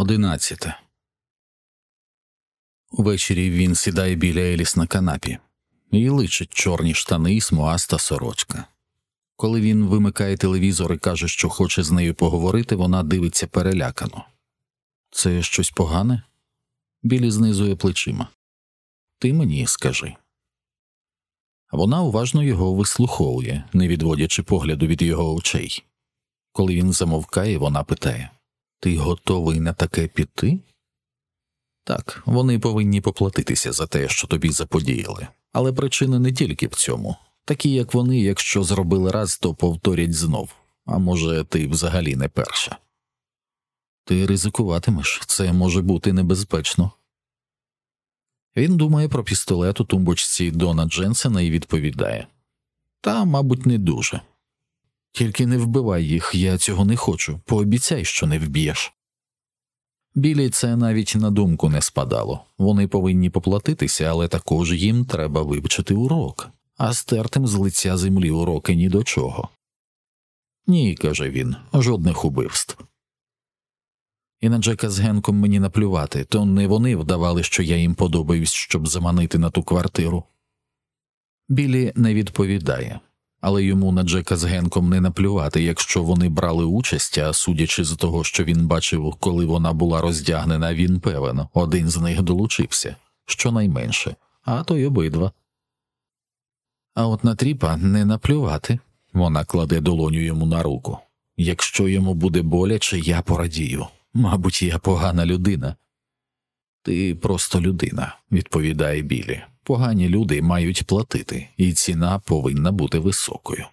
Одинадцяте. Увечері він сідає біля Еліс на канапі і личить чорні штани і смугаста сорочка. Коли він вимикає телевізор і каже, що хоче з нею поговорити, вона дивиться перелякано. Це щось погане? Білі знизує плечима. Ти мені скажи. Вона уважно його вислуховує, не відводячи погляду від його очей. Коли він замовкає, вона питає Ти готовий на таке піти? Так, вони повинні поплатитися за те, що тобі заподіяли, але причина не тільки в цьому. Такі, як вони, якщо зробили раз, то повторять знов, а може, ти взагалі не перша. Ти ризикуватимеш, це може бути небезпечно. Він думає про пістолет у тумбочці Дона Дженсена і відповідає Та, мабуть, не дуже. Тільки не вбивай їх, я цього не хочу. Пообіцяй, що не вб'єш. Білі це навіть на думку не спадало. Вони повинні поплатитися, але також їм треба вивчити урок, а стертим з лиця землі уроки ні до чого. Ні, каже він, жодних убивств. І на Джека з Генком мені наплювати, то не вони вдавали, що я їм подобаюсь, щоб заманити на ту квартиру. Білі не відповідає, але йому на Джека з Генком не наплювати, якщо вони брали участь, а судячи з того, що він бачив, коли вона була роздягнена, він певен, один з них долучився, щонайменше, а то й обидва. А от на тріпа не наплювати, вона кладе долоню йому на руку. Якщо йому буде боляче, я порадію. Мабуть, я погана людина. Ти просто людина, відповідає Білі. Погані люди мають платити, і ціна повинна бути високою.